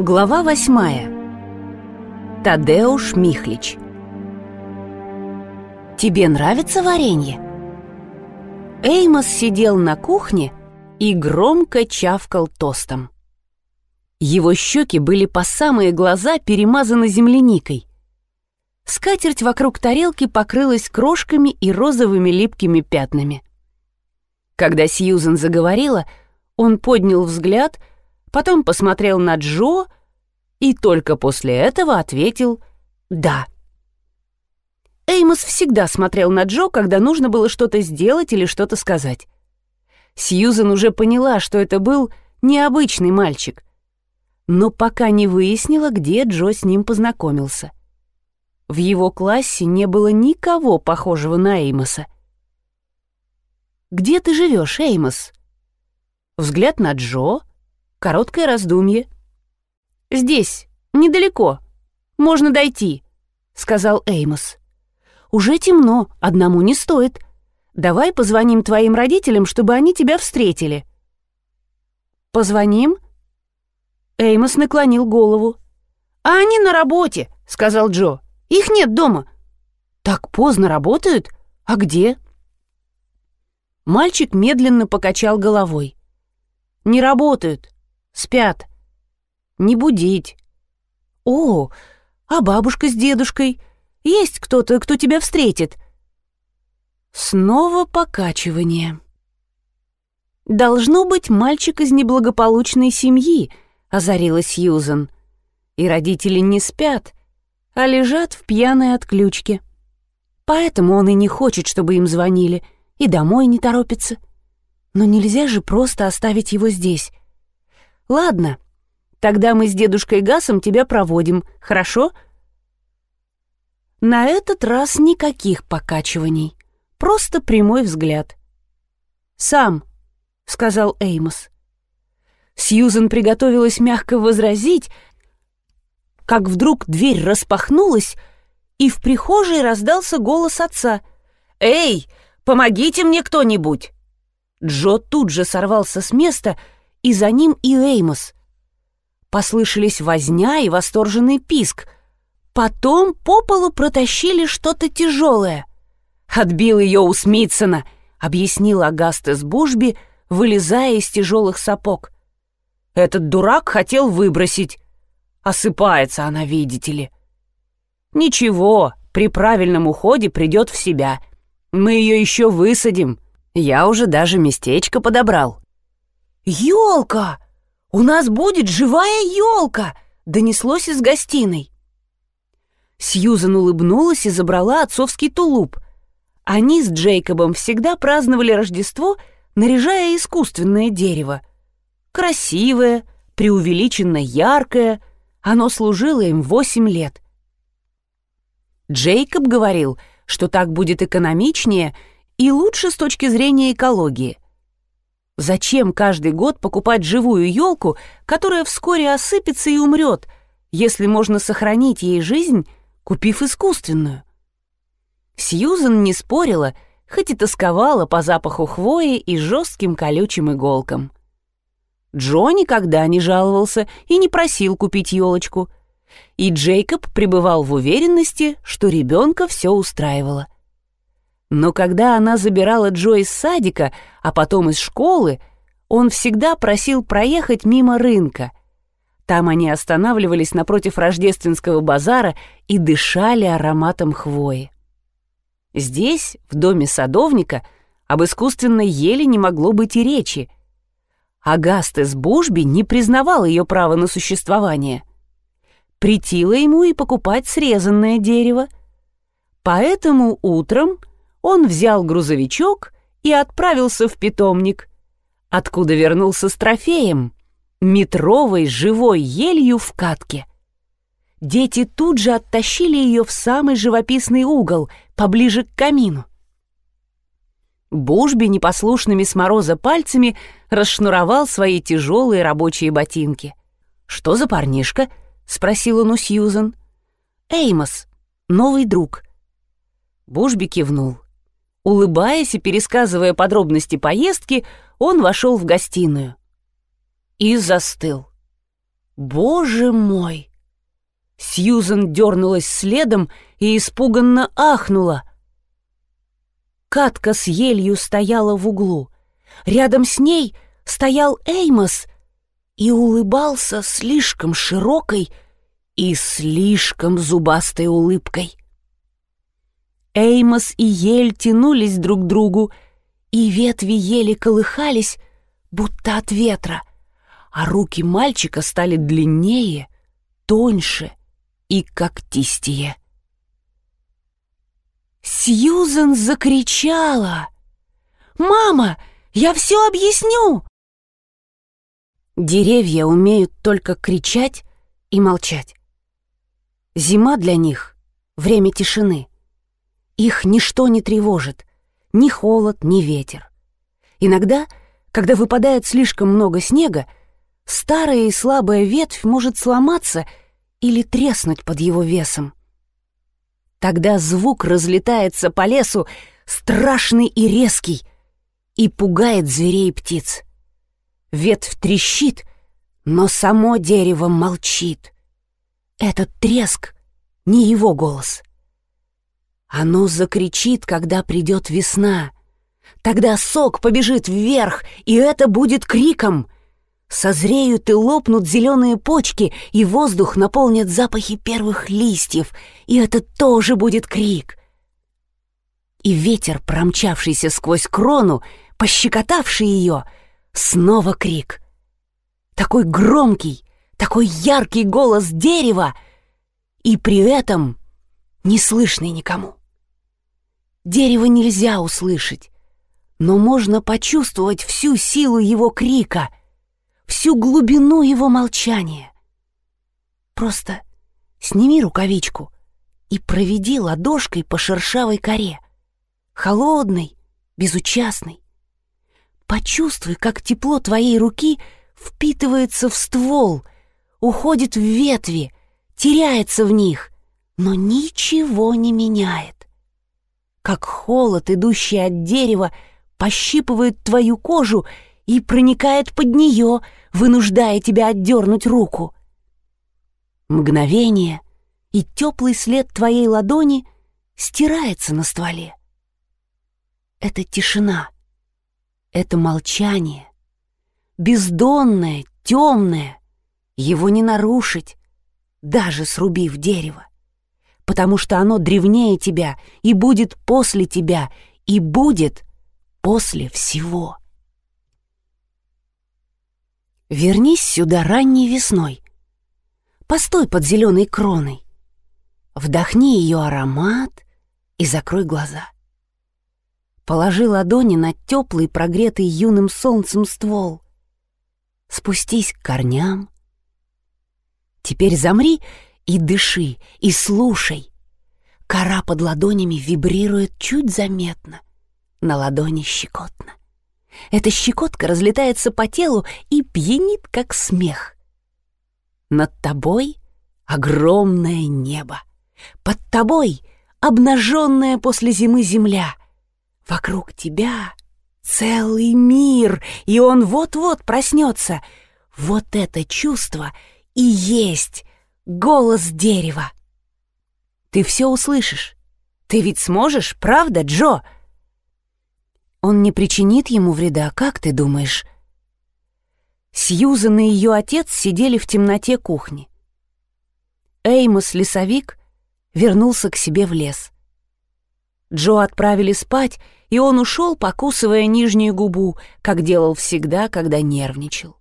Глава восьмая. Тадеуш Михлич. «Тебе нравится варенье?» Эймос сидел на кухне и громко чавкал тостом. Его щеки были по самые глаза перемазаны земляникой. Скатерть вокруг тарелки покрылась крошками и розовыми липкими пятнами. Когда Сьюзен заговорила, он поднял взгляд — потом посмотрел на Джо и только после этого ответил «да». Эймос всегда смотрел на Джо, когда нужно было что-то сделать или что-то сказать. Сьюзен уже поняла, что это был необычный мальчик, но пока не выяснила, где Джо с ним познакомился. В его классе не было никого похожего на Эймоса. «Где ты живешь, Эймос?» Взгляд на Джо, Короткое раздумье. «Здесь, недалеко. Можно дойти», — сказал Эймос. «Уже темно, одному не стоит. Давай позвоним твоим родителям, чтобы они тебя встретили». «Позвоним?» Эймос наклонил голову. «А они на работе», — сказал Джо. «Их нет дома». «Так поздно работают? А где?» Мальчик медленно покачал головой. «Не работают. Спят. Не будить. О, а бабушка с дедушкой? Есть кто-то, кто тебя встретит? Снова покачивание. Должно быть мальчик из неблагополучной семьи, озарила Сьюзан. И родители не спят, а лежат в пьяной отключке. Поэтому он и не хочет, чтобы им звонили, и домой не торопится. Но нельзя же просто оставить его здесь. Ладно, тогда мы с дедушкой Гасом тебя проводим, хорошо? На этот раз никаких покачиваний, просто прямой взгляд. «Сам», — сказал Эймос. Сьюзен приготовилась мягко возразить, как вдруг дверь распахнулась, и в прихожей раздался голос отца. «Эй, помогите мне кто-нибудь!» Джо тут же сорвался с места — и за ним и Эймос. Послышались возня и восторженный писк. Потом по полу протащили что-то тяжелое. «Отбил ее у Смитсона», — объяснил Агастес Бушби, вылезая из тяжелых сапог. «Этот дурак хотел выбросить. Осыпается она, видите ли». «Ничего, при правильном уходе придет в себя. Мы ее еще высадим. Я уже даже местечко подобрал». «Елка! У нас будет живая елка!» — донеслось из гостиной. Сьюзан улыбнулась и забрала отцовский тулуп. Они с Джейкобом всегда праздновали Рождество, наряжая искусственное дерево. Красивое, преувеличенно яркое, оно служило им восемь лет. Джейкоб говорил, что так будет экономичнее и лучше с точки зрения экологии — Зачем каждый год покупать живую елку, которая вскоре осыпется и умрет, если можно сохранить ей жизнь, купив искусственную? Сьюзен не спорила, хоть и тосковала по запаху хвои и жестким колючим иголкам. Джо никогда не жаловался и не просил купить елочку. И Джейкоб пребывал в уверенности, что ребенка все устраивало. Но когда она забирала Джо из садика, а потом из школы, он всегда просил проехать мимо рынка. Там они останавливались напротив рождественского базара и дышали ароматом хвои. Здесь, в доме садовника, об искусственной еле не могло быть и речи. Агастес Бушби не признавал ее права на существование. Притило ему и покупать срезанное дерево. Поэтому утром он взял грузовичок и отправился в питомник, откуда вернулся с трофеем — метровой живой елью в катке. Дети тут же оттащили ее в самый живописный угол, поближе к камину. Бушби непослушными с мороза пальцами расшнуровал свои тяжелые рабочие ботинки. «Что за парнишка?» — спросил он у Сьюзен. «Эймос, новый друг». Бушби кивнул. Улыбаясь и пересказывая подробности поездки, он вошел в гостиную. И застыл. Боже мой! Сьюзен дернулась следом и испуганно ахнула. Катка с елью стояла в углу. Рядом с ней стоял Эймос и улыбался слишком широкой и слишком зубастой улыбкой. Эймос и ель тянулись друг к другу, и ветви ели колыхались, будто от ветра, а руки мальчика стали длиннее, тоньше и когтистее. Сьюзен закричала. «Мама, я все объясню!» Деревья умеют только кричать и молчать. Зима для них — время тишины. Их ничто не тревожит, ни холод, ни ветер. Иногда, когда выпадает слишком много снега, старая и слабая ветвь может сломаться или треснуть под его весом. Тогда звук разлетается по лесу, страшный и резкий, и пугает зверей и птиц. Ветвь трещит, но само дерево молчит. Этот треск — не его голос. Оно закричит, когда придет весна. Тогда сок побежит вверх, и это будет криком — Созреют и лопнут зеленые почки, и воздух наполнит запахи первых листьев, и это тоже будет крик. И ветер, промчавшийся сквозь крону, пощекотавший ее, снова крик. Такой громкий, такой яркий голос дерева, и при этом не слышный никому. Дерево нельзя услышать, но можно почувствовать всю силу его крика — всю глубину его молчания. Просто сними рукавичку и проведи ладошкой по шершавой коре, холодной, безучастной. Почувствуй, как тепло твоей руки впитывается в ствол, уходит в ветви, теряется в них, но ничего не меняет. Как холод, идущий от дерева, пощипывает твою кожу и проникает под нее, вынуждая тебя отдернуть руку. Мгновение, и теплый след твоей ладони стирается на стволе. Это тишина, это молчание, бездонное, темное, его не нарушить, даже срубив дерево, потому что оно древнее тебя и будет после тебя, и будет после всего. Вернись сюда ранней весной. Постой под зеленой кроной. Вдохни ее аромат и закрой глаза. Положи ладони на теплый, прогретый юным солнцем ствол. Спустись к корням. Теперь замри и дыши, и слушай. Кора под ладонями вибрирует чуть заметно, на ладони щекотно. Эта щекотка разлетается по телу и пьянит, как смех. Над тобой огромное небо. Под тобой обнаженная после зимы земля. Вокруг тебя целый мир, и он вот-вот проснется. Вот это чувство и есть голос дерева. Ты все услышишь. Ты ведь сможешь, правда, Джо? — он не причинит ему вреда, как ты думаешь?» Сьюзан и ее отец сидели в темноте кухни. Эймос, лесовик, вернулся к себе в лес. Джо отправили спать, и он ушел, покусывая нижнюю губу, как делал всегда, когда нервничал.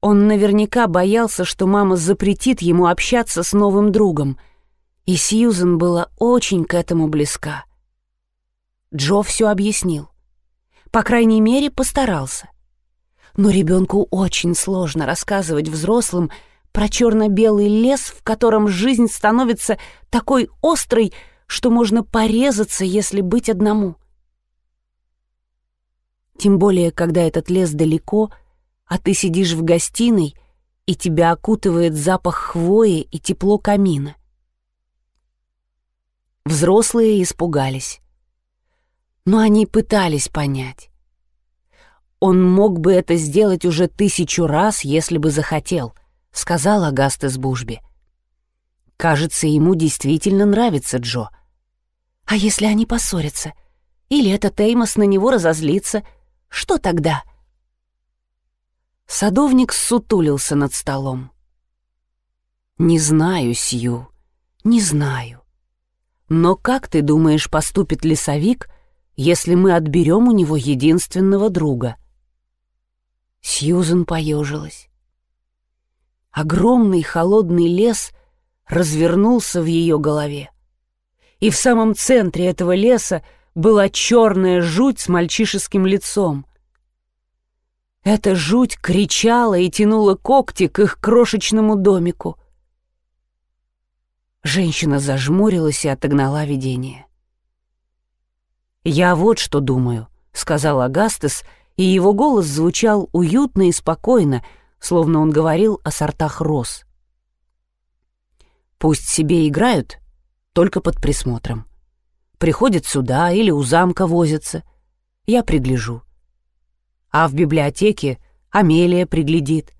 Он наверняка боялся, что мама запретит ему общаться с новым другом, и Сьюзен была очень к этому близка. Джо все объяснил. По крайней мере, постарался. Но ребенку очень сложно рассказывать взрослым про черно-белый лес, в котором жизнь становится такой острой, что можно порезаться, если быть одному. Тем более, когда этот лес далеко, а ты сидишь в гостиной, и тебя окутывает запах хвои и тепло камина. Взрослые испугались но они пытались понять. Он мог бы это сделать уже тысячу раз, если бы захотел —— сказал Агастес Бужби. «Кажется, ему действительно нравится Джо. А если они поссорятся? Или этот Эймос на него разозлится? Что тогда?» Садовник сутулился над столом. «Не знаю, Сью, не знаю. Но как ты думаешь, поступит лесовик, если мы отберем у него единственного друга?» Сьюзен поежилась. Огромный холодный лес развернулся в ее голове. И в самом центре этого леса была черная жуть с мальчишеским лицом. Эта жуть кричала и тянула когти к их крошечному домику. Женщина зажмурилась и отогнала видение. «Я вот что думаю», — сказал Агастес, и его голос звучал уютно и спокойно, словно он говорил о сортах роз. «Пусть себе играют, только под присмотром. Приходят сюда или у замка возятся. Я пригляжу. А в библиотеке Амелия приглядит.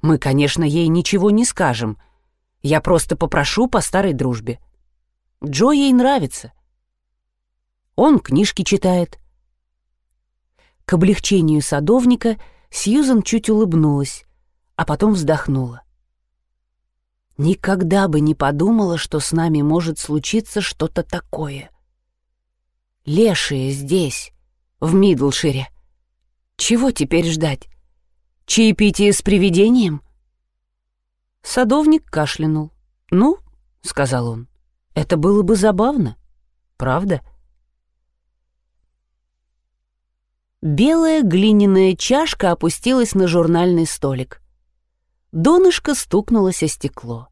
Мы, конечно, ей ничего не скажем. Я просто попрошу по старой дружбе. Джо ей нравится. Он книжки читает. К облегчению садовника Сьюзан чуть улыбнулась, а потом вздохнула. Никогда бы не подумала, что с нами может случиться что-то такое. Лешие здесь, в Мидлшире. Чего теперь ждать? Чаепитие с привидением? Садовник кашлянул. «Ну, — сказал он, — это было бы забавно, правда?» Белая глиняная чашка опустилась на журнальный столик. Донышко стукнулось о стекло.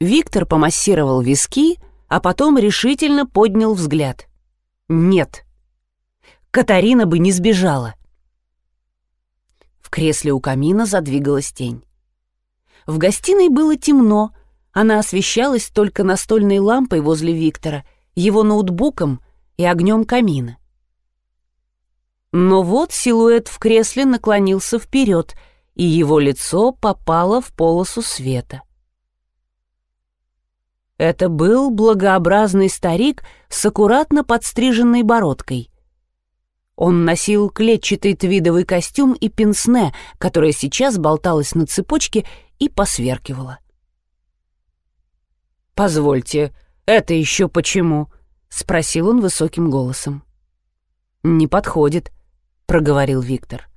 Виктор помассировал виски, а потом решительно поднял взгляд. «Нет, Катарина бы не сбежала кресле у камина задвигалась тень. В гостиной было темно, она освещалась только настольной лампой возле Виктора, его ноутбуком и огнем камина. Но вот силуэт в кресле наклонился вперед, и его лицо попало в полосу света. Это был благообразный старик с аккуратно подстриженной бородкой. Он носил клетчатый твидовый костюм и пенсне, которое сейчас болталось на цепочке и посверкивало. «Позвольте, это еще почему?» — спросил он высоким голосом. «Не подходит», — проговорил Виктор.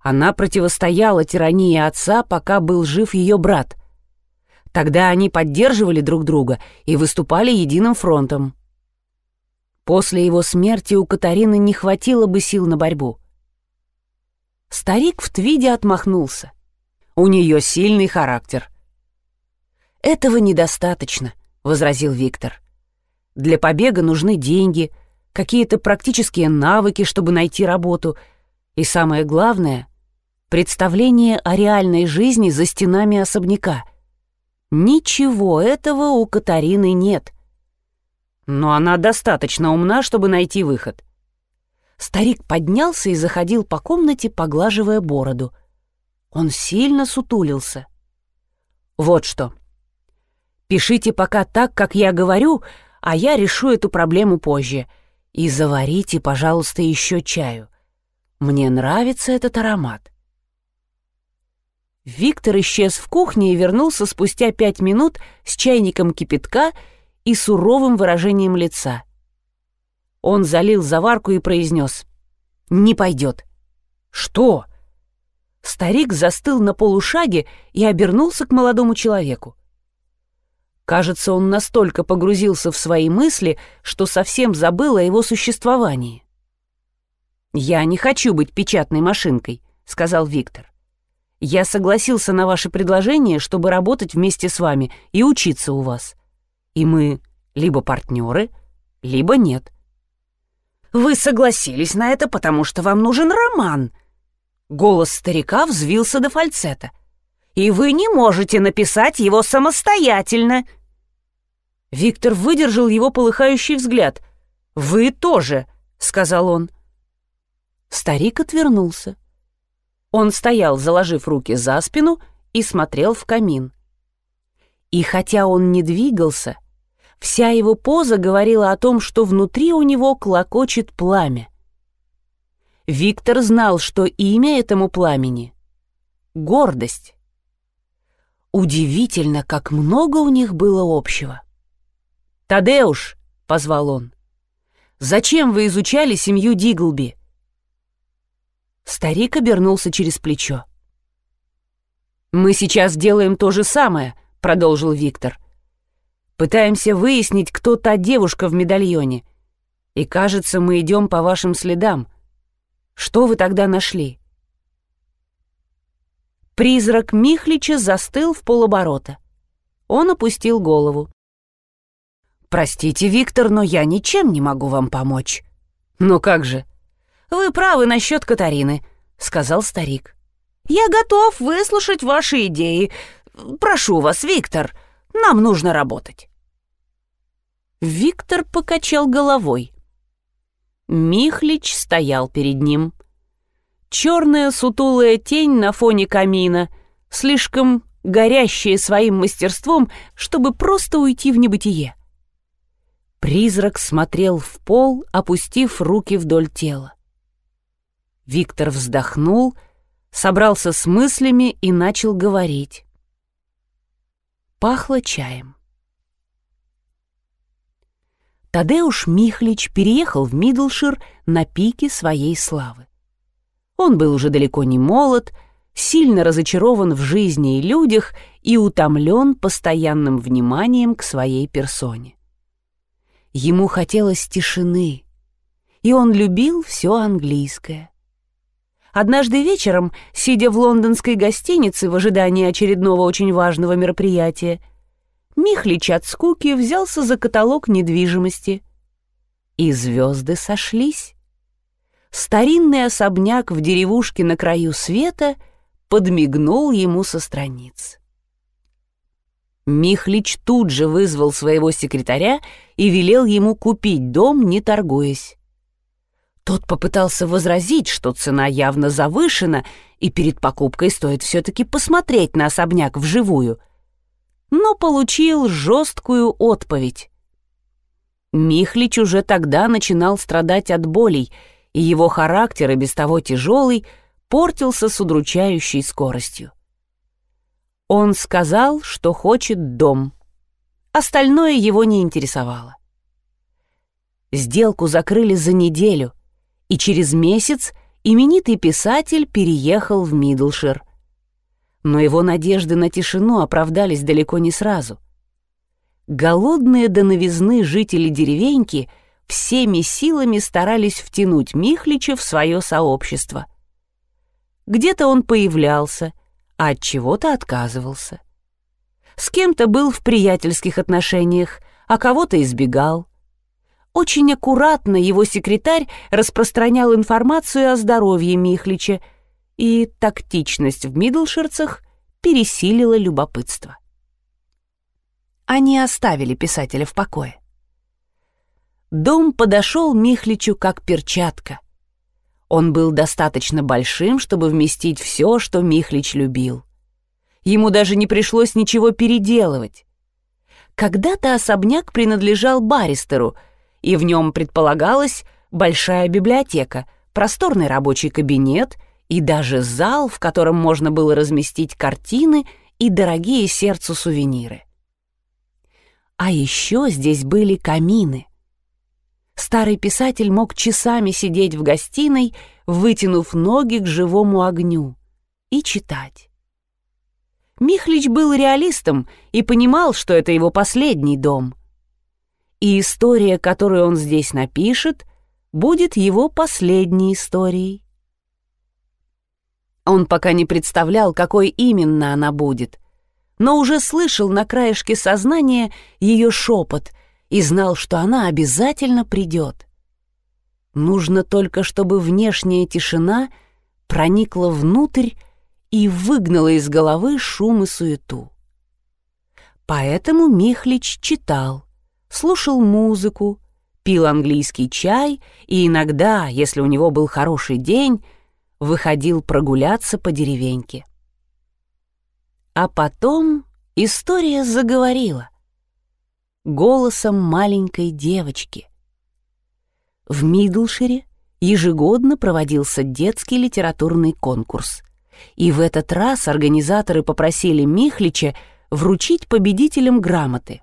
Она противостояла тирании отца, пока был жив ее брат. Тогда они поддерживали друг друга и выступали единым фронтом. После его смерти у Катарины не хватило бы сил на борьбу. Старик в твиде отмахнулся. У нее сильный характер. «Этого недостаточно», — возразил Виктор. «Для побега нужны деньги, какие-то практические навыки, чтобы найти работу, и самое главное — представление о реальной жизни за стенами особняка. Ничего этого у Катарины нет но она достаточно умна, чтобы найти выход. Старик поднялся и заходил по комнате, поглаживая бороду. Он сильно сутулился. «Вот что. Пишите пока так, как я говорю, а я решу эту проблему позже. И заварите, пожалуйста, еще чаю. Мне нравится этот аромат». Виктор исчез в кухне и вернулся спустя пять минут с чайником кипятка и суровым выражением лица. Он залил заварку и произнес «Не пойдет». «Что?» Старик застыл на полушаге и обернулся к молодому человеку. Кажется, он настолько погрузился в свои мысли, что совсем забыл о его существовании. «Я не хочу быть печатной машинкой», — сказал Виктор. «Я согласился на ваше предложение, чтобы работать вместе с вами и учиться у вас и мы либо партнеры, либо нет. «Вы согласились на это, потому что вам нужен роман!» Голос старика взвился до фальцета. «И вы не можете написать его самостоятельно!» Виктор выдержал его полыхающий взгляд. «Вы тоже!» — сказал он. Старик отвернулся. Он стоял, заложив руки за спину, и смотрел в камин. И хотя он не двигался, вся его поза говорила о том, что внутри у него клокочет пламя. Виктор знал, что имя этому пламени — гордость. Удивительно, как много у них было общего. «Тадеуш!» — позвал он. «Зачем вы изучали семью Диглби?» Старик обернулся через плечо. «Мы сейчас делаем то же самое», — продолжил Виктор. «Пытаемся выяснить, кто та девушка в медальоне. И, кажется, мы идем по вашим следам. Что вы тогда нашли?» Призрак Михлича застыл в полоборота. Он опустил голову. «Простите, Виктор, но я ничем не могу вам помочь». «Ну как же?» «Вы правы насчет Катарины», — сказал старик. «Я готов выслушать ваши идеи. Прошу вас, Виктор, нам нужно работать». Виктор покачал головой. Михлич стоял перед ним. Черная сутулая тень на фоне камина, слишком горящая своим мастерством, чтобы просто уйти в небытие. Призрак смотрел в пол, опустив руки вдоль тела. Виктор вздохнул, собрался с мыслями и начал говорить. Пахло чаем. Тадеуш Михлич переехал в Мидлшир на пике своей славы. Он был уже далеко не молод, сильно разочарован в жизни и людях и утомлен постоянным вниманием к своей персоне. Ему хотелось тишины, и он любил все английское. Однажды вечером, сидя в лондонской гостинице в ожидании очередного очень важного мероприятия, Михлич от скуки взялся за каталог недвижимости. И звезды сошлись. Старинный особняк в деревушке на краю света подмигнул ему со страниц. Михлич тут же вызвал своего секретаря и велел ему купить дом, не торгуясь. Тот попытался возразить, что цена явно завышена, и перед покупкой стоит все-таки посмотреть на особняк вживую. Но получил жесткую отповедь. Михлич уже тогда начинал страдать от болей, и его характер, и без того тяжелый, портился с удручающей скоростью. Он сказал, что хочет дом. Остальное его не интересовало. Сделку закрыли за неделю, и через месяц именитый писатель переехал в Мидлшир. Но его надежды на тишину оправдались далеко не сразу. Голодные до новизны жители деревеньки всеми силами старались втянуть Михлича в свое сообщество. Где-то он появлялся, а от чего-то отказывался. С кем-то был в приятельских отношениях, а кого-то избегал. Очень аккуратно его секретарь распространял информацию о здоровье Михлича, и тактичность в Мидлширцах пересилила любопытство. Они оставили писателя в покое. Дом подошел Михличу как перчатка. Он был достаточно большим, чтобы вместить все, что Михлич любил. Ему даже не пришлось ничего переделывать. Когда-то особняк принадлежал баристеру — и в нем предполагалась большая библиотека, просторный рабочий кабинет и даже зал, в котором можно было разместить картины и дорогие сердцу сувениры. А еще здесь были камины. Старый писатель мог часами сидеть в гостиной, вытянув ноги к живому огню, и читать. Михлич был реалистом и понимал, что это его последний дом — и история, которую он здесь напишет, будет его последней историей. Он пока не представлял, какой именно она будет, но уже слышал на краешке сознания ее шепот и знал, что она обязательно придет. Нужно только, чтобы внешняя тишина проникла внутрь и выгнала из головы шум и суету. Поэтому Михлич читал, слушал музыку, пил английский чай и иногда, если у него был хороший день, выходил прогуляться по деревеньке. А потом история заговорила. Голосом маленькой девочки. В Мидлшире ежегодно проводился детский литературный конкурс. И в этот раз организаторы попросили Михлича вручить победителям грамоты.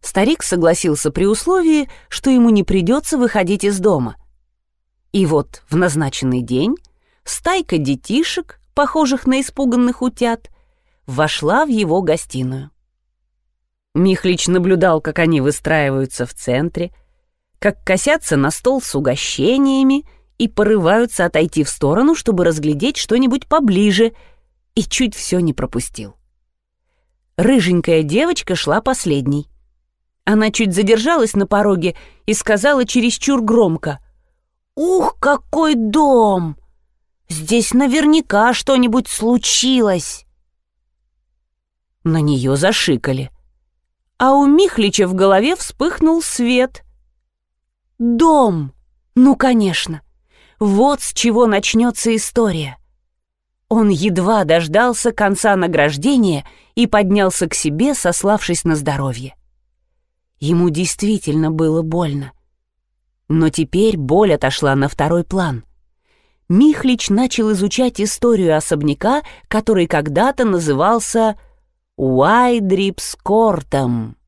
Старик согласился при условии, что ему не придется выходить из дома. И вот в назначенный день стайка детишек, похожих на испуганных утят, вошла в его гостиную. Михлич наблюдал, как они выстраиваются в центре, как косятся на стол с угощениями и порываются отойти в сторону, чтобы разглядеть что-нибудь поближе, и чуть все не пропустил. Рыженькая девочка шла последней. Она чуть задержалась на пороге и сказала чересчур громко. «Ух, какой дом! Здесь наверняка что-нибудь случилось!» На нее зашикали. А у Михлича в голове вспыхнул свет. «Дом! Ну, конечно! Вот с чего начнется история!» Он едва дождался конца награждения и поднялся к себе, сославшись на здоровье. Ему действительно было больно. Но теперь боль отошла на второй план. Михлич начал изучать историю особняка, который когда-то назывался Уайдрипскортом.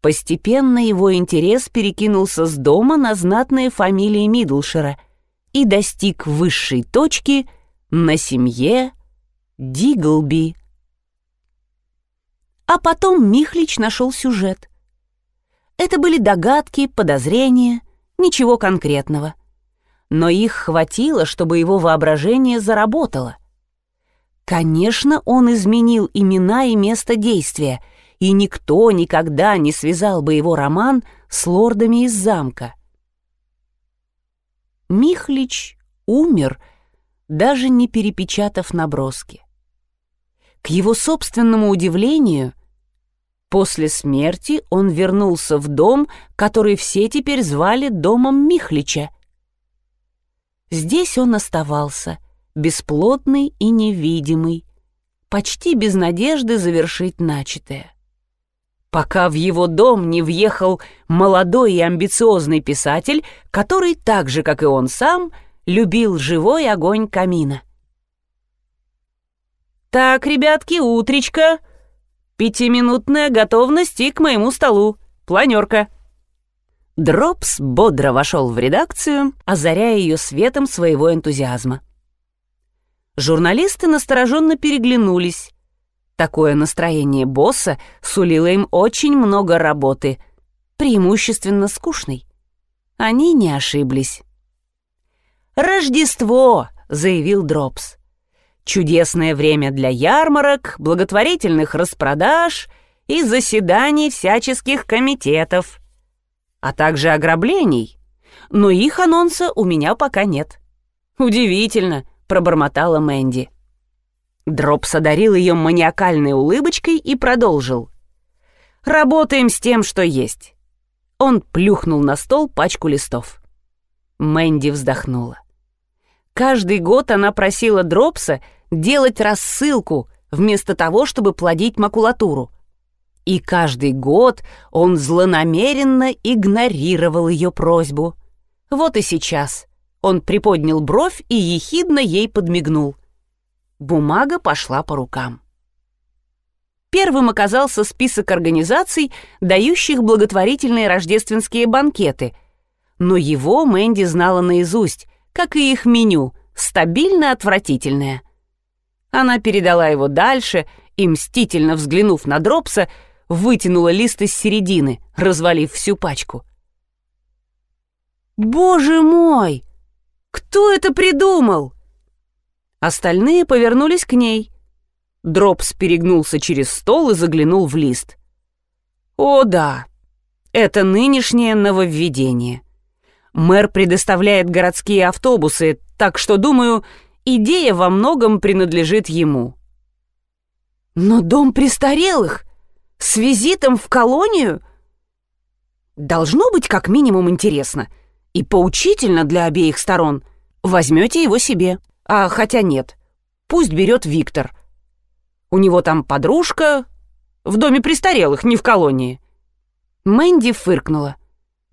Постепенно его интерес перекинулся с дома на знатные фамилии Мидлшера и достиг высшей точки на семье Диглби. А потом Михлич нашел сюжет. Это были догадки, подозрения, ничего конкретного. Но их хватило, чтобы его воображение заработало. Конечно, он изменил имена и место действия, и никто никогда не связал бы его роман с лордами из замка. Михлич умер, даже не перепечатав наброски. К его собственному удивлению, после смерти он вернулся в дом, который все теперь звали домом Михлича. Здесь он оставался, бесплотный и невидимый, почти без надежды завершить начатое. Пока в его дом не въехал молодой и амбициозный писатель, который, так же, как и он сам, любил живой огонь камина. «Так, ребятки, утречка. Пятиминутная готовность и к моему столу. Планерка». Дропс бодро вошел в редакцию, озаряя ее светом своего энтузиазма. Журналисты настороженно переглянулись. Такое настроение босса сулило им очень много работы, преимущественно скучной. Они не ошиблись. «Рождество!» — заявил Дропс. Чудесное время для ярмарок, благотворительных распродаж и заседаний всяческих комитетов, а также ограблений. Но их анонса у меня пока нет. Удивительно, пробормотала Мэнди. Дропс одарил ее маниакальной улыбочкой и продолжил. «Работаем с тем, что есть». Он плюхнул на стол пачку листов. Мэнди вздохнула. Каждый год она просила Дропса делать рассылку вместо того, чтобы плодить макулатуру. И каждый год он злонамеренно игнорировал ее просьбу. Вот и сейчас он приподнял бровь и ехидно ей подмигнул. Бумага пошла по рукам. Первым оказался список организаций, дающих благотворительные рождественские банкеты, но его Мэнди знала наизусть, как и их меню, стабильно отвратительное. Она передала его дальше и, мстительно взглянув на Дропса, вытянула лист из середины, развалив всю пачку. «Боже мой! Кто это придумал?» Остальные повернулись к ней. Дропс перегнулся через стол и заглянул в лист. «О да, это нынешнее нововведение. Мэр предоставляет городские автобусы, так что, думаю, идея во многом принадлежит ему. Но дом престарелых? С визитом в колонию? Должно быть как минимум интересно. И поучительно для обеих сторон. Возьмете его себе. А хотя нет. Пусть берет Виктор. У него там подружка в доме престарелых, не в колонии». Мэнди фыркнула.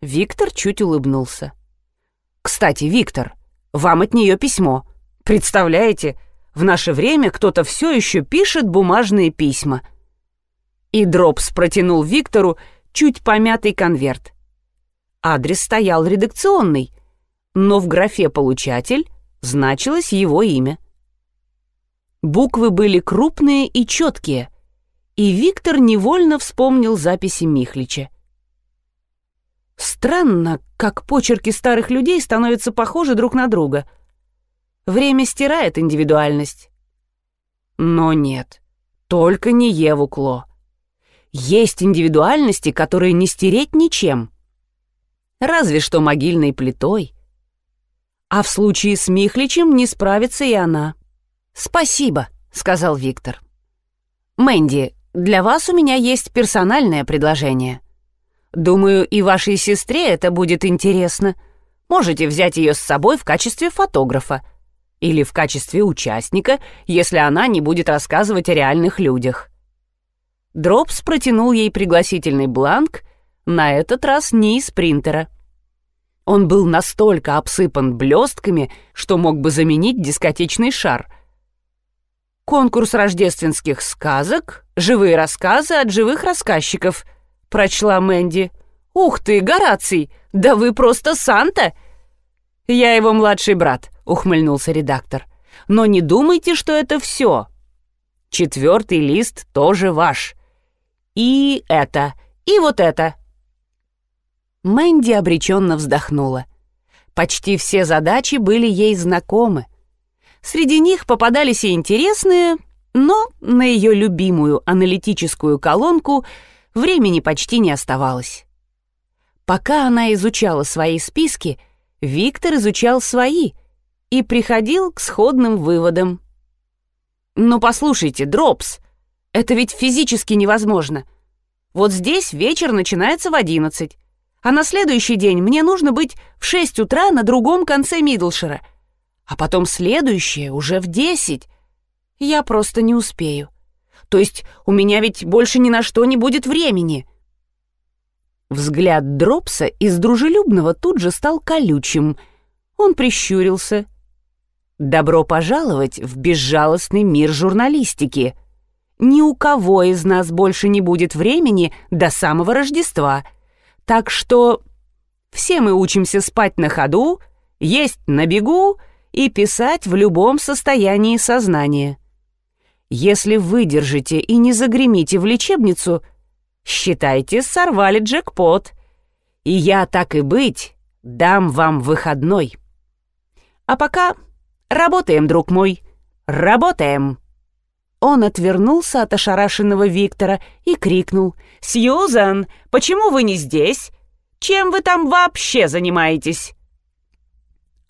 Виктор чуть улыбнулся. «Кстати, Виктор, вам от нее письмо. Представляете, в наше время кто-то все еще пишет бумажные письма». И Дропс протянул Виктору чуть помятый конверт. Адрес стоял редакционный, но в графе «Получатель» значилось его имя. Буквы были крупные и четкие, и Виктор невольно вспомнил записи Михлича. Странно, как почерки старых людей становятся похожи друг на друга. Время стирает индивидуальность. Но нет, только не Еву Кло. Есть индивидуальности, которые не стереть ничем. Разве что могильной плитой. А в случае с Михличем не справится и она. «Спасибо», — сказал Виктор. «Мэнди, для вас у меня есть персональное предложение. Думаю, и вашей сестре это будет интересно. Можете взять ее с собой в качестве фотографа. Или в качестве участника, если она не будет рассказывать о реальных людях». Дропс протянул ей пригласительный бланк, на этот раз не из принтера. Он был настолько обсыпан блестками, что мог бы заменить дискотечный шар — конкурс рождественских сказок, живые рассказы от живых рассказчиков», — прочла Мэнди. «Ух ты, Гораций, да вы просто Санта!» «Я его младший брат», — ухмыльнулся редактор. «Но не думайте, что это все. Четвертый лист тоже ваш. И это, и вот это». Мэнди обреченно вздохнула. Почти все задачи были ей знакомы. Среди них попадались и интересные, но на ее любимую аналитическую колонку времени почти не оставалось. Пока она изучала свои списки, Виктор изучал свои и приходил к сходным выводам. «Ну, послушайте, Дропс, это ведь физически невозможно. Вот здесь вечер начинается в одиннадцать, а на следующий день мне нужно быть в шесть утра на другом конце Мидлшира — а потом следующее уже в десять. Я просто не успею. То есть у меня ведь больше ни на что не будет времени. Взгляд Дропса из дружелюбного тут же стал колючим. Он прищурился. «Добро пожаловать в безжалостный мир журналистики. Ни у кого из нас больше не будет времени до самого Рождества. Так что все мы учимся спать на ходу, есть на бегу и писать в любом состоянии сознания. Если выдержите и не загремите в лечебницу, считайте, сорвали джекпот. И я, так и быть, дам вам выходной. А пока работаем, друг мой, работаем. Он отвернулся от ошарашенного Виктора и крикнул. «Сьюзан, почему вы не здесь? Чем вы там вообще занимаетесь?»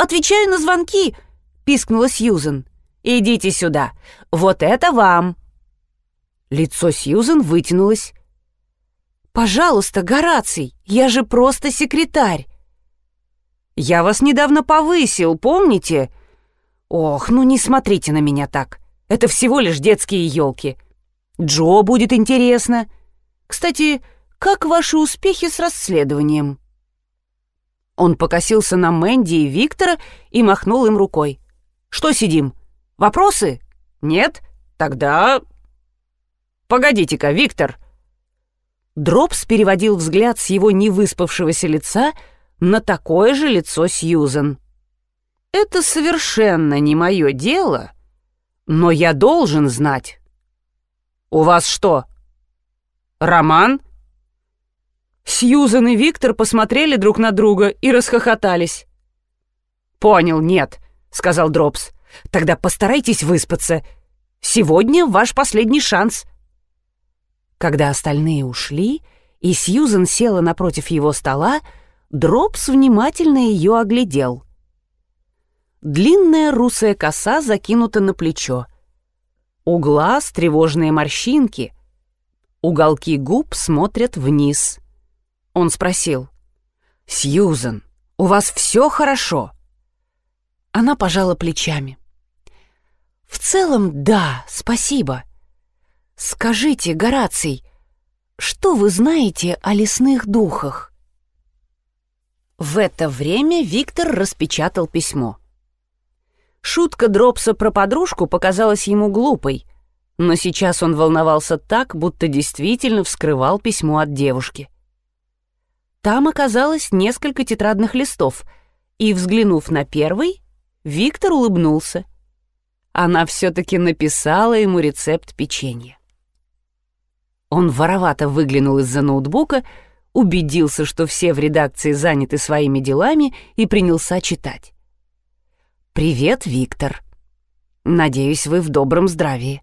Отвечаю на звонки!» — пискнула Сьюзен. «Идите сюда. Вот это вам!» Лицо Сьюзен вытянулось. «Пожалуйста, Гораций, я же просто секретарь!» «Я вас недавно повысил, помните?» «Ох, ну не смотрите на меня так. Это всего лишь детские елки. Джо будет интересно. Кстати, как ваши успехи с расследованием?» Он покосился на Мэнди и Виктора и махнул им рукой. «Что сидим? Вопросы? Нет? Тогда...» «Погодите-ка, Виктор!» Дропс переводил взгляд с его невыспавшегося лица на такое же лицо Сьюзен. «Это совершенно не мое дело, но я должен знать. У вас что, роман?» Сьюзан и Виктор посмотрели друг на друга и расхохотались. «Понял, нет», — сказал Дропс. «Тогда постарайтесь выспаться. Сегодня ваш последний шанс». Когда остальные ушли, и Сьюзан села напротив его стола, Дропс внимательно ее оглядел. Длинная русая коса закинута на плечо. У глаз тревожные морщинки. Уголки губ смотрят вниз. Он спросил. «Сьюзен, у вас все хорошо?» Она пожала плечами. «В целом, да, спасибо. «Скажите, Гораций, что вы знаете о лесных духах?» В это время Виктор распечатал письмо. Шутка Дропса про подружку показалась ему глупой, но сейчас он волновался так, будто действительно вскрывал письмо от девушки. Там оказалось несколько тетрадных листов, и, взглянув на первый, Виктор улыбнулся. Она все-таки написала ему рецепт печенья. Он воровато выглянул из-за ноутбука, убедился, что все в редакции заняты своими делами, и принялся читать. «Привет, Виктор. Надеюсь, вы в добром здравии.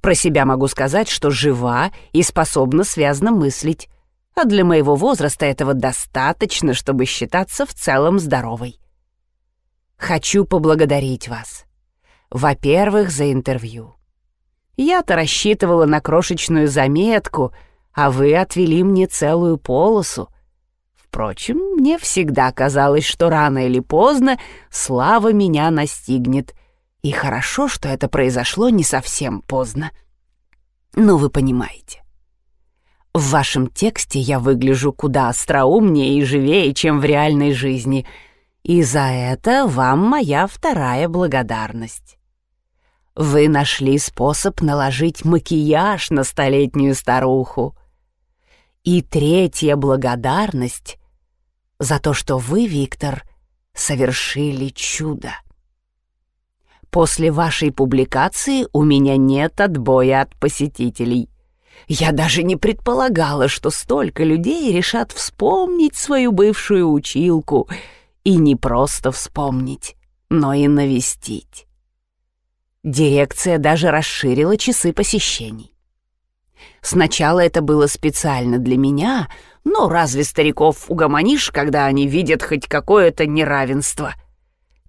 Про себя могу сказать, что жива и способна связно мыслить, а для моего возраста этого достаточно, чтобы считаться в целом здоровой. Хочу поблагодарить вас. Во-первых, за интервью. Я-то рассчитывала на крошечную заметку, а вы отвели мне целую полосу. Впрочем, мне всегда казалось, что рано или поздно слава меня настигнет. И хорошо, что это произошло не совсем поздно. Ну, вы понимаете. В вашем тексте я выгляжу куда остроумнее и живее, чем в реальной жизни, и за это вам моя вторая благодарность. Вы нашли способ наложить макияж на столетнюю старуху. И третья благодарность за то, что вы, Виктор, совершили чудо. После вашей публикации у меня нет отбоя от посетителей. Я даже не предполагала, что столько людей решат вспомнить свою бывшую училку. И не просто вспомнить, но и навестить. Дирекция даже расширила часы посещений. Сначала это было специально для меня, но разве стариков угомонишь, когда они видят хоть какое-то неравенство?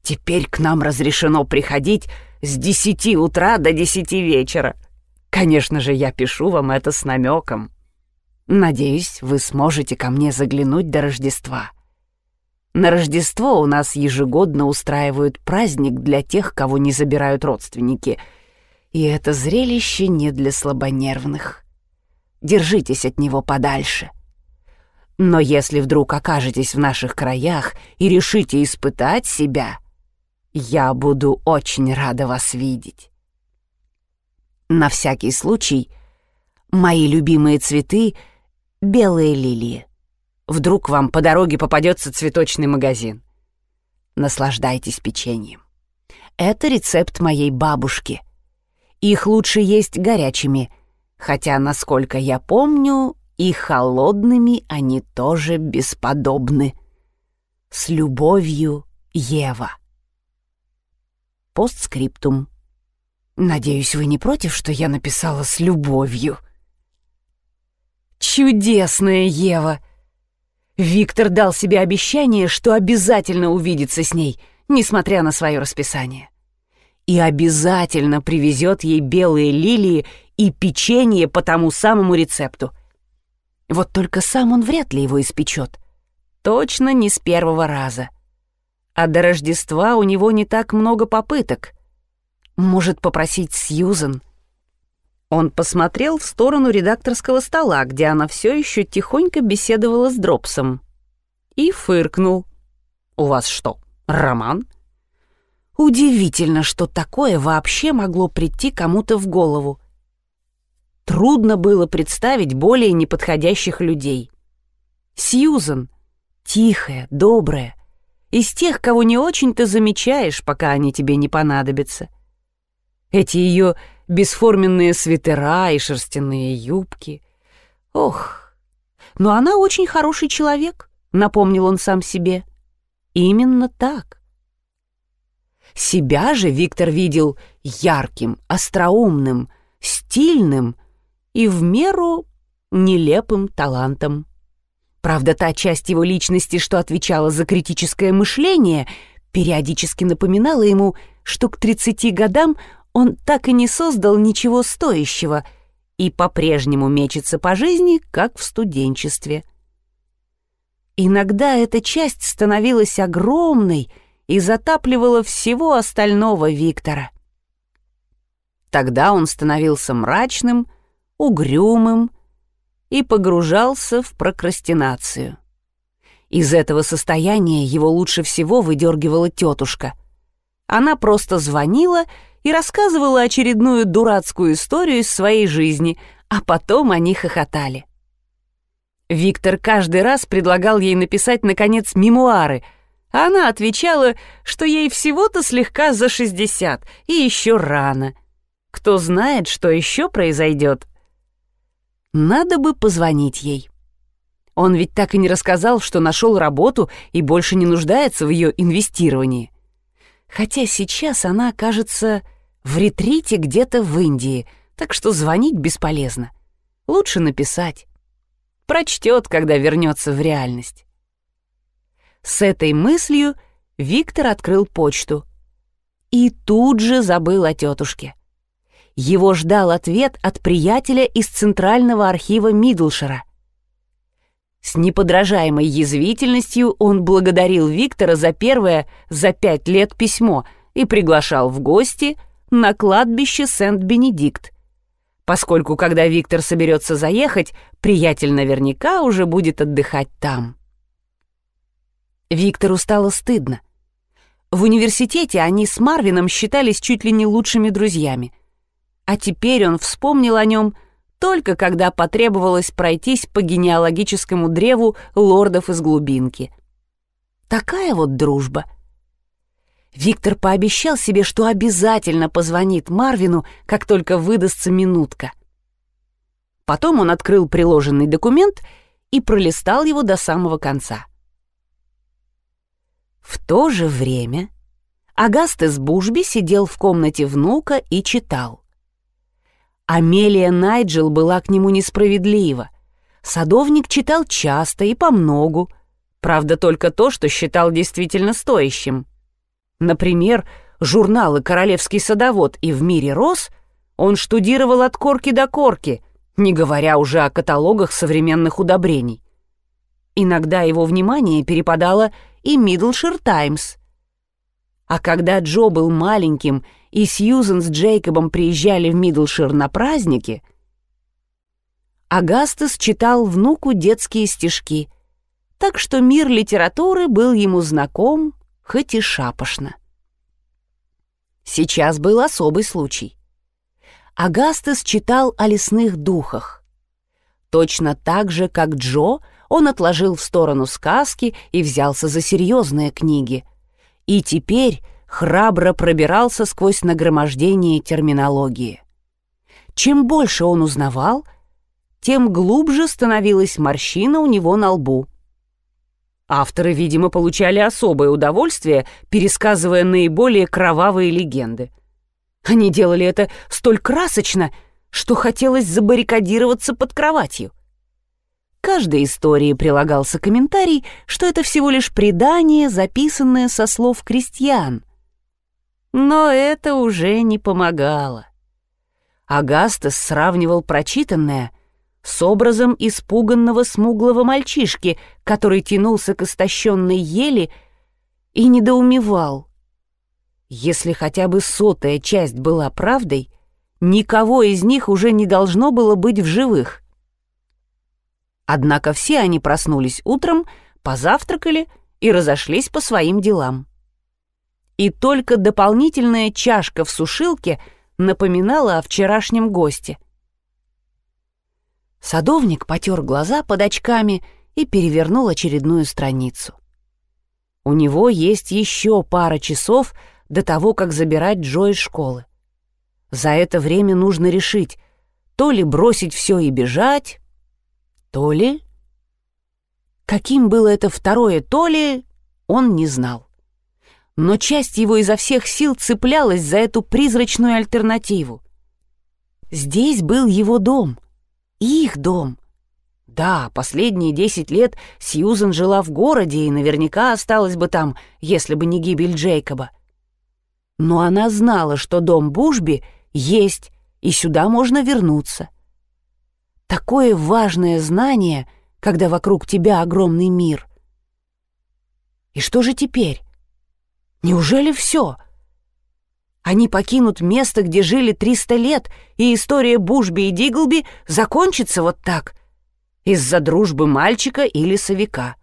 Теперь к нам разрешено приходить с десяти утра до десяти вечера. Конечно же, я пишу вам это с намеком. Надеюсь, вы сможете ко мне заглянуть до Рождества. На Рождество у нас ежегодно устраивают праздник для тех, кого не забирают родственники. И это зрелище не для слабонервных. Держитесь от него подальше. Но если вдруг окажетесь в наших краях и решите испытать себя, я буду очень рада вас видеть. На всякий случай, мои любимые цветы — белые лилии. Вдруг вам по дороге попадется цветочный магазин. Наслаждайтесь печеньем. Это рецепт моей бабушки. Их лучше есть горячими, хотя, насколько я помню, и холодными они тоже бесподобны. С любовью, Ева. Постскриптум. Надеюсь, вы не против, что я написала с любовью. Чудесная Ева! Виктор дал себе обещание, что обязательно увидится с ней, несмотря на свое расписание. И обязательно привезет ей белые лилии и печенье по тому самому рецепту. Вот только сам он вряд ли его испечет. Точно не с первого раза. А до Рождества у него не так много попыток. Может попросить Сьюзен — он посмотрел в сторону редакторского стола, где она все еще тихонько беседовала с Дропсом. И фыркнул. «У вас что, роман?» Удивительно, что такое вообще могло прийти кому-то в голову. Трудно было представить более неподходящих людей. Сьюзан, тихая, добрая, из тех, кого не очень-то замечаешь, пока они тебе не понадобятся. Эти ее бесформенные свитера и шерстяные юбки. Ох, но она очень хороший человек, напомнил он сам себе. Именно так. Себя же Виктор видел ярким, остроумным, стильным и в меру нелепым талантом. Правда, та часть его личности, что отвечала за критическое мышление, периодически напоминала ему, что к 30 годам он так и не создал ничего стоящего и по-прежнему мечется по жизни, как в студенчестве. Иногда эта часть становилась огромной и затапливала всего остального Виктора. Тогда он становился мрачным, угрюмым и погружался в прокрастинацию. Из этого состояния его лучше всего выдергивала тетушка. Она просто звонила и рассказывала очередную дурацкую историю из своей жизни, а потом они хохотали. Виктор каждый раз предлагал ей написать, наконец, мемуары, а она отвечала, что ей всего-то слегка за 60 и еще рано. Кто знает, что еще произойдет. Надо бы позвонить ей. Он ведь так и не рассказал, что нашел работу и больше не нуждается в ее инвестировании. Хотя сейчас она, кажется, в ретрите где-то в Индии, так что звонить бесполезно. Лучше написать. Прочтет, когда вернется в реальность. С этой мыслью Виктор открыл почту. И тут же забыл о тетушке. Его ждал ответ от приятеля из Центрального архива Мидлшера — с неподражаемой язвительностью он благодарил Виктора за первое за пять лет письмо и приглашал в гости на кладбище Сент-Бенедикт, поскольку когда Виктор соберется заехать, приятель наверняка уже будет отдыхать там. Виктору стало стыдно. В университете они с Марвином считались чуть ли не лучшими друзьями. А теперь он вспомнил о нем только когда потребовалось пройтись по генеалогическому древу лордов из глубинки. Такая вот дружба. Виктор пообещал себе, что обязательно позвонит Марвину, как только выдастся минутка. Потом он открыл приложенный документ и пролистал его до самого конца. В то же время Агастес Бужби сидел в комнате внука и читал. Амелия Найджел была к нему несправедлива. Садовник читал часто и помногу, правда, только то, что считал действительно стоящим. Например, журналы «Королевский садовод» и «В мире роз» он штудировал от корки до корки, не говоря уже о каталогах современных удобрений. Иногда его внимание перепадало и «Мидлшир Таймс». А когда Джо был маленьким и Сьюзен с Джейкобом приезжали в Мидлшир на праздники, Агастас читал внуку детские стишки, так что мир литературы был ему знаком, хоть и шапошно. Сейчас был особый случай. Агастас читал о лесных духах. Точно так же, как Джо, он отложил в сторону сказки и взялся за серьезные книги. И теперь храбро пробирался сквозь нагромождение терминологии. Чем больше он узнавал, тем глубже становилась морщина у него на лбу. Авторы, видимо, получали особое удовольствие, пересказывая наиболее кровавые легенды. Они делали это столь красочно, что хотелось забаррикадироваться под кроватью. Каждой истории прилагался комментарий, что это всего лишь предание, записанное со слов крестьян — но это уже не помогало. Агастес сравнивал прочитанное с образом испуганного смуглого мальчишки, который тянулся к истощенной ели и недоумевал. Если хотя бы сотая часть была правдой, никого из них уже не должно было быть в живых. Однако все они проснулись утром, позавтракали и разошлись по своим делам и только дополнительная чашка в сушилке напоминала о вчерашнем госте. Садовник потер глаза под очками и перевернул очередную страницу. У него есть еще пара часов до того, как забирать Джо из школы. За это время нужно решить, то ли бросить все и бежать, то ли... Каким было это второе то ли, он не знал но часть его изо всех сил цеплялась за эту призрачную альтернативу. Здесь был его дом, их дом. Да, последние десять лет Сьюзен жила в городе и наверняка осталась бы там, если бы не гибель Джейкоба. Но она знала, что дом Бушби есть, и сюда можно вернуться. Такое важное знание, когда вокруг тебя огромный мир. И что же теперь? Неужели все? Они покинут место, где жили 300 лет, и история Бушби и Диглби закончится вот так, из-за дружбы мальчика или совика.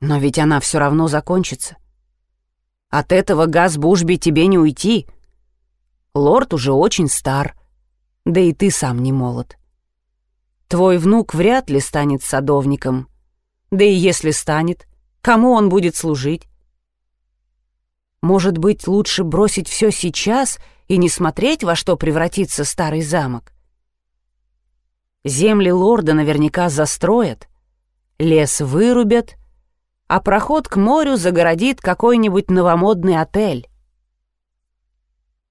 Но ведь она все равно закончится. От этого газ Бушби тебе не уйти. Лорд уже очень стар, да и ты сам не молод. Твой внук вряд ли станет садовником. Да и если станет, кому он будет служить? Может быть, лучше бросить все сейчас и не смотреть, во что превратится старый замок? Земли лорда наверняка застроят, лес вырубят, а проход к морю загородит какой-нибудь новомодный отель.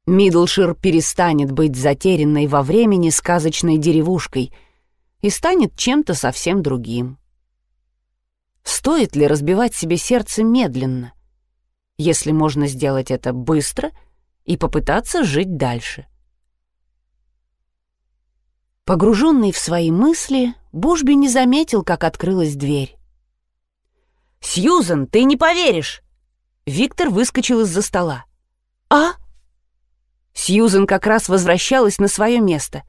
Мидлшир перестанет быть затерянной во времени сказочной деревушкой и станет чем-то совсем другим. Стоит ли разбивать себе сердце медленно? Если можно сделать это быстро и попытаться жить дальше. Погруженный в свои мысли, Бушби не заметил, как открылась дверь. «Сьюзан, ты не поверишь!» Виктор выскочил из-за стола. «А?» Сьюзан как раз возвращалась на свое место.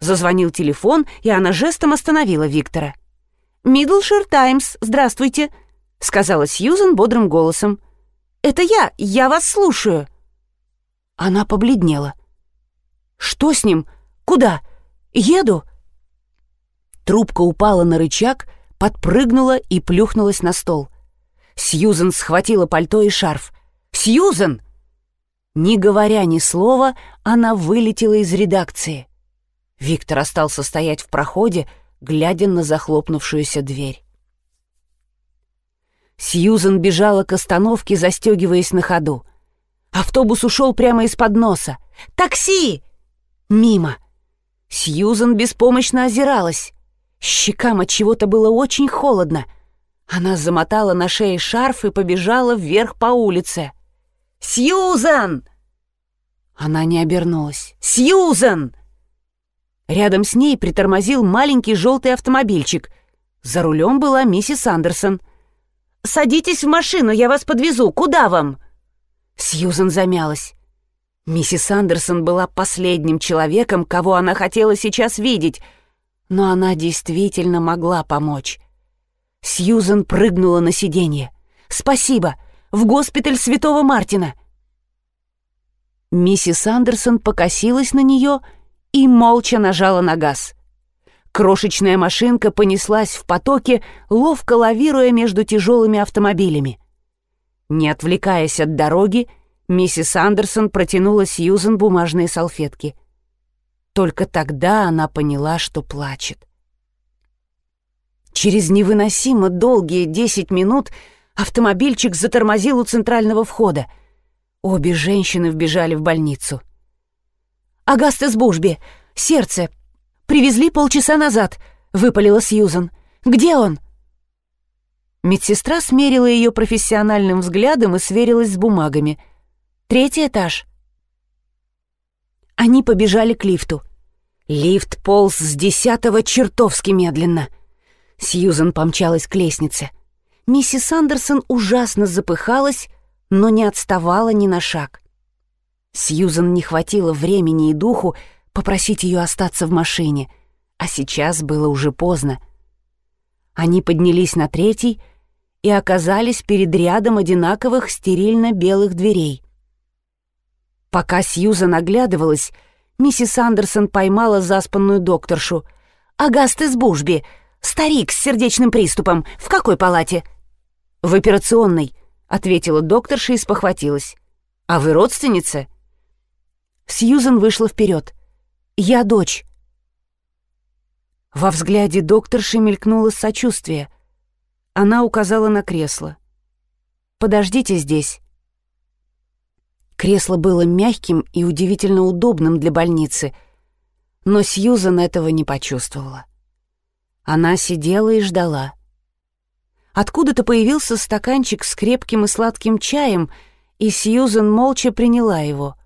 Зазвонил телефон, и она жестом остановила Виктора. «Мидлшир Таймс, здравствуйте», — сказала Сьюзан бодрым голосом. Это я, я вас слушаю». Она побледнела. «Что с ним? Куда? Еду?» Трубка упала на рычаг, подпрыгнула и плюхнулась на стол. Сьюзен схватила пальто и шарф. «Сьюзен!» Не говоря ни слова, она вылетела из редакции. Виктор остался стоять в проходе, глядя на захлопнувшуюся дверь. Сьюзен бежала к остановке, застегиваясь на ходу. Автобус ушел прямо из-под носа. «Такси!» Мимо. Сьюзен беспомощно озиралась. Щекам от чего-то было очень холодно. Она замотала на шее шарф и побежала вверх по улице. «Сьюзан!» Она не обернулась. «Сьюзан!» Рядом с ней притормозил маленький желтый автомобильчик. За рулем была миссис Андерсон — «Садитесь в машину, я вас подвезу. Куда вам?» Сьюзан замялась. Миссис Андерсон была последним человеком, кого она хотела сейчас видеть, но она действительно могла помочь. Сьюзан прыгнула на сиденье. «Спасибо! В госпиталь Святого Мартина!» Миссис Андерсон покосилась на нее и молча нажала на газ. Крошечная машинка понеслась в потоке, ловко лавируя между тяжелыми автомобилями. Не отвлекаясь от дороги, миссис Андерсон протянула Сьюзен бумажные салфетки. Только тогда она поняла, что плачет. Через невыносимо долгие десять минут автомобильчик затормозил у центрального входа. Обе женщины вбежали в больницу. «Агастес Бушби! Сердце! Привезли полчаса назад», — выпалила Сьюзан. «Где он?» Медсестра смерила ее профессиональным взглядом и сверилась с бумагами. «Третий этаж». Они побежали к лифту. Лифт полз с десятого чертовски медленно. Сьюзан помчалась к лестнице. Миссис Андерсон ужасно запыхалась, но не отставала ни на шаг. Сьюзан не хватило времени и духу попросить ее остаться в машине, а сейчас было уже поздно. Они поднялись на третий и оказались перед рядом одинаковых стерильно-белых дверей. Пока Сьюза наглядывалась, миссис Андерсон поймала заспанную докторшу. «Агаст из Бушби, старик с сердечным приступом, в какой палате?» «В операционной», — ответила докторша и спохватилась. «А вы родственница?» Сьюзен вышла вперед. Я дочь». Во взгляде докторши мелькнуло сочувствие. Она указала на кресло. «Подождите здесь». Кресло было мягким и удивительно удобным для больницы, но Сьюзан этого не почувствовала. Она сидела и ждала. Откуда-то появился стаканчик с крепким и сладким чаем, и Сьюзан молча приняла его —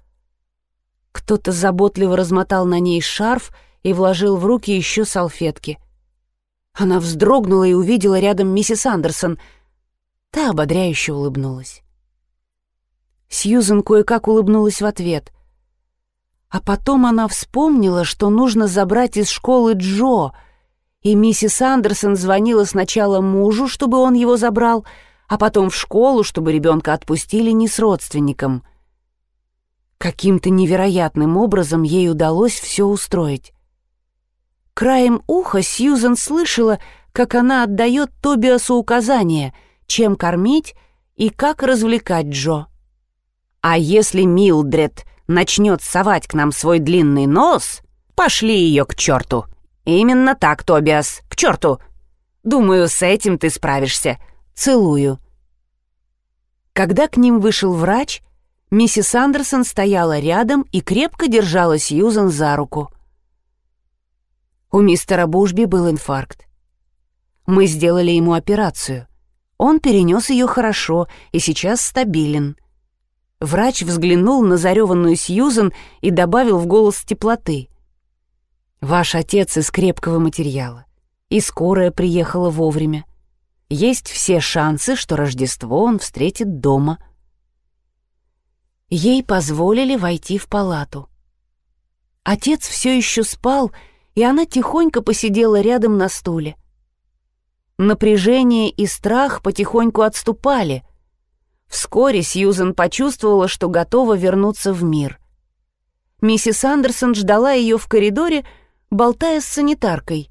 кто-то заботливо размотал на ней шарф и вложил в руки еще салфетки. Она вздрогнула и увидела рядом миссис Андерсон. Та ободряюще улыбнулась. Сьюзен кое-как улыбнулась в ответ. А потом она вспомнила, что нужно забрать из школы Джо, и миссис Андерсон звонила сначала мужу, чтобы он его забрал, а потом в школу, чтобы ребенка отпустили не с родственником. Каким-то невероятным образом ей удалось все устроить. Краем уха Сьюзен слышала, как она отдает Тобиасу указания, чем кормить и как развлекать Джо. А если Милдред начнет совать к нам свой длинный нос, пошли ее к черту. Именно так, Тобиас, к черту. Думаю, с этим ты справишься. Целую. Когда к ним вышел врач, миссис Андерсон стояла рядом и крепко держала Сьюзан за руку. У мистера Бушби был инфаркт. Мы сделали ему операцию. Он перенес ее хорошо и сейчас стабилен. Врач взглянул на зареванную Сьюзан и добавил в голос теплоты. «Ваш отец из крепкого материала, и скорая приехала вовремя. Есть все шансы, что Рождество он встретит дома». Ей позволили войти в палату. Отец все еще спал, и она тихонько посидела рядом на стуле. Напряжение и страх потихоньку отступали. Вскоре Сьюзен почувствовала, что готова вернуться в мир. Миссис Андерсон ждала ее в коридоре, болтая с санитаркой.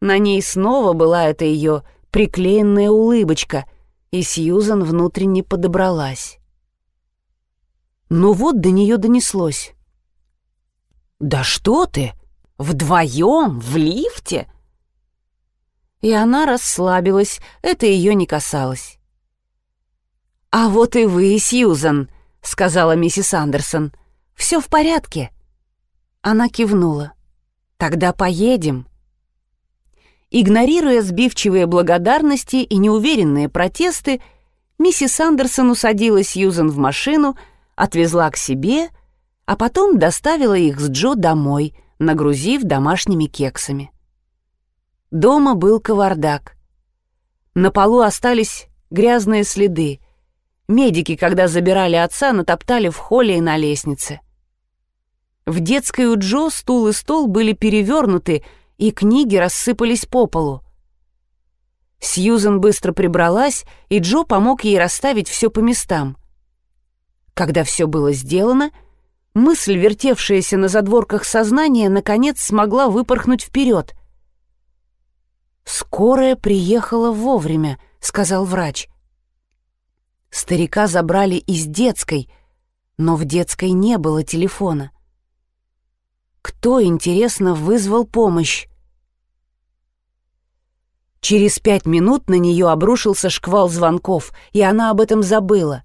На ней снова была эта ее приклеенная улыбочка, и Сьюзен внутренне подобралась. Но вот до нее донеслось. «Да что ты!» Вдвоем? В лифте?» И она расслабилась, это ее не касалось. «А вот и вы, Сьюзан», — сказала миссис Андерсон. «Все в порядке?» Она кивнула. «Тогда поедем». Игнорируя сбивчивые благодарности и неуверенные протесты, миссис Андерсон усадила Сьюзан в машину, отвезла к себе, а потом доставила их с Джо домой — нагрузив домашними кексами. Дома был кавардак. На полу остались грязные следы. Медики, когда забирали отца, натоптали в холле и на лестнице. В детской у Джо стул и стол были перевернуты, и книги рассыпались по полу. Сьюзен быстро прибралась, и Джо помог ей расставить все по местам. Когда все было сделано — Мысль, вертевшаяся на задворках сознания, наконец смогла выпорхнуть вперед. «Скорая приехала вовремя», — сказал врач. Старика забрали из детской, но в детской не было телефона. Кто, интересно, вызвал помощь? Через пять минут на нее обрушился шквал звонков, и она об этом забыла.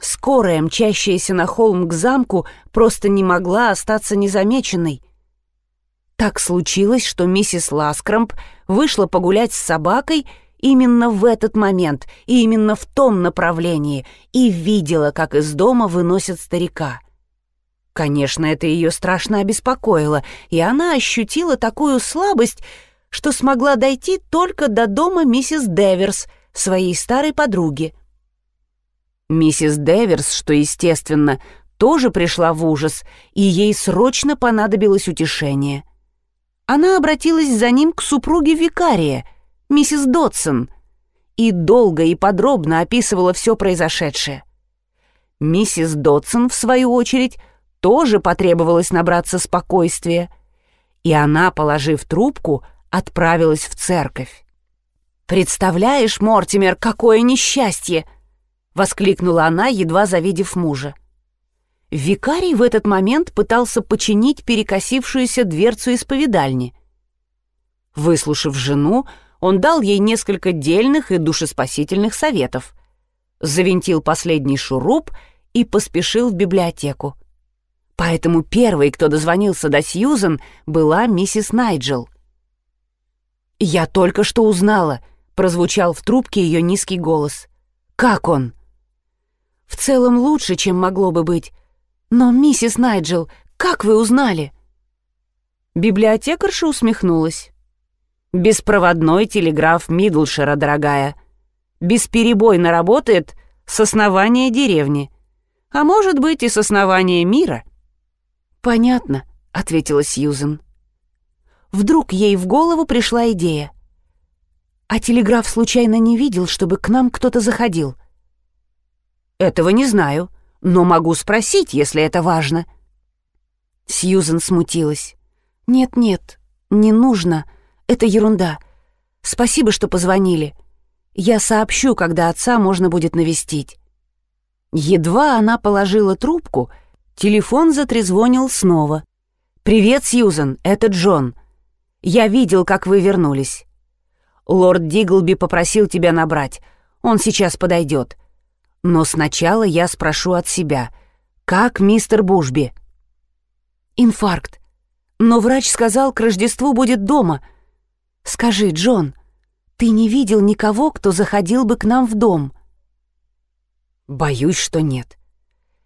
Скорая, мчащаяся на холм к замку, просто не могла остаться незамеченной. Так случилось, что миссис Ласкрамп вышла погулять с собакой именно в этот момент и именно в том направлении и видела, как из дома выносят старика. Конечно, это ее страшно обеспокоило, и она ощутила такую слабость, что смогла дойти только до дома миссис Деверс, своей старой подруги. Миссис Деверс, что естественно, тоже пришла в ужас, и ей срочно понадобилось утешение. Она обратилась за ним к супруге викария, миссис Дотсон, и долго и подробно описывала все произошедшее. Миссис Дотсон, в свою очередь, тоже потребовалось набраться спокойствия, и она, положив трубку, отправилась в церковь. «Представляешь, Мортимер, какое несчастье!» — воскликнула она, едва завидев мужа. Викарий в этот момент пытался починить перекосившуюся дверцу исповедальни. Выслушав жену, он дал ей несколько дельных и душеспасительных советов, завинтил последний шуруп и поспешил в библиотеку. Поэтому первой, кто дозвонился до Сьюзен, была миссис Найджел. «Я только что узнала», — прозвучал в трубке ее низкий голос. «Как он?» В целом лучше, чем могло бы быть. Но, миссис Найджел, как вы узнали?» Библиотекарша усмехнулась. «Беспроводной телеграф Мидлшера, дорогая. Бесперебойно работает с основания деревни. а может быть и с основания мира». «Понятно», — ответила Сьюзен. Вдруг ей в голову пришла идея. «А телеграф случайно не видел, чтобы к нам кто-то заходил?» «Этого не знаю, но могу спросить, если это важно». Сьюзен смутилась. «Нет-нет, не нужно. Это ерунда. Спасибо, что позвонили. Я сообщу, когда отца можно будет навестить». Едва она положила трубку, телефон затрезвонил снова. «Привет, Сьюзен, это Джон. Я видел, как вы вернулись. Лорд Диглби попросил тебя набрать. Он сейчас подойдет. Но сначала я спрошу от себя. Как мистер Бушби?» «Инфаркт. Но врач сказал, к Рождеству будет дома. Скажи, Джон, ты не видел никого, кто заходил бы к нам в дом?» Боюсь, что нет.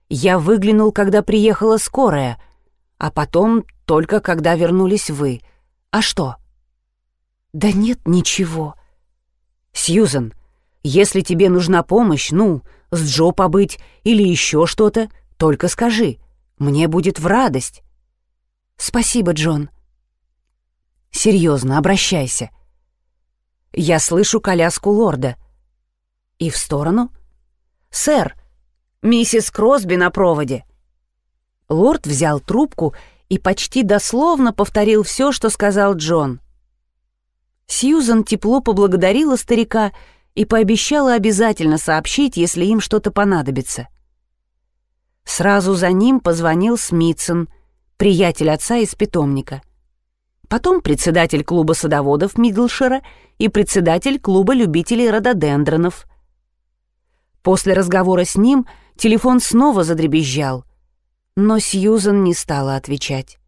Я выглянул, когда приехала скорая, а потом только когда вернулись вы. А что? Да нет ничего. Сьюзен, если тебе нужна помощь, ну, с Джо побыть или еще что-то, только скажи. Мне будет в радость. Спасибо, Джон. Серьезно, обращайся. Я слышу коляску лорда. И в сторону — «Сэр, миссис Кросби на проводе». Лорд взял трубку и почти дословно повторил все, что сказал Джон. Сьюзан тепло поблагодарила старика и пообещала обязательно сообщить, если им что-то понадобится. Сразу за ним позвонил Смитсон, приятель отца из питомника. Потом председатель клуба садоводов Мидлшера и председатель клуба любителей рододендронов — После разговора с ним телефон снова задребезжал, но Сьюзан не стала отвечать.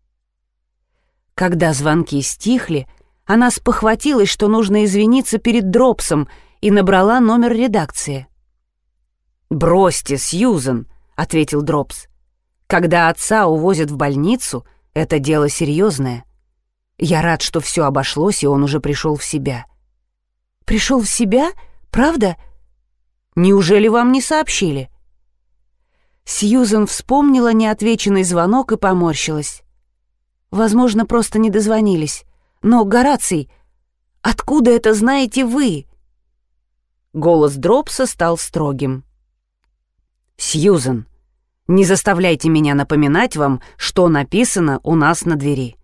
Когда звонки стихли, она спохватилась, что нужно извиниться перед Дропсом, и набрала номер редакции. «Бросьте, Сьюзан», — ответил Дропс. «Когда отца увозят в больницу, это дело серьезное. Я рад, что все обошлось, и он уже пришел в себя». «Пришел в себя? Правда?» Неужели вам не сообщили?» Сьюзен вспомнила неотвеченный звонок и поморщилась. «Возможно, просто не дозвонились. Но, Гораций, откуда это знаете вы?» Голос Дропса стал строгим. «Сьюзен, не заставляйте меня напоминать вам, что написано у нас на двери.